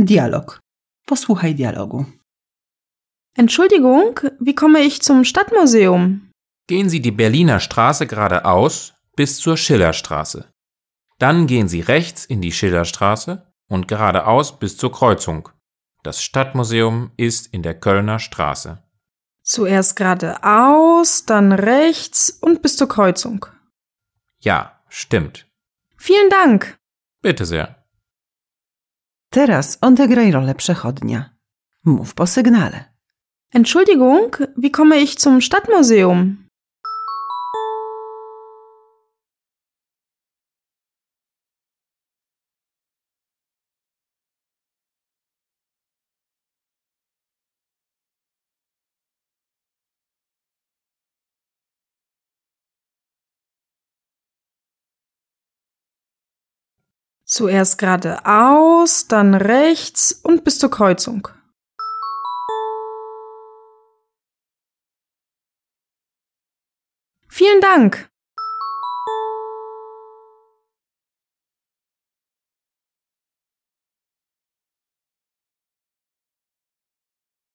Dialog. Posłuchaj dialogu. Entschuldigung, wie komme ich zum Stadtmuseum? Gehen Sie die Berliner Straße geradeaus bis zur Schillerstraße. Dann gehen Sie rechts in die Schillerstraße und geradeaus bis zur Kreuzung. Das Stadtmuseum ist in der Kölner Straße. Zuerst geradeaus, dann rechts und bis zur Kreuzung. Ja, stimmt. Vielen Dank. Bitte sehr. Teraz odegraj rolę przechodnia. Mów po sygnale. Entschuldigung, wie komme ich zum Stadtmuseum? Zuerst geradeaus, dann rechts und bis zur Kreuzung. Vielen Dank.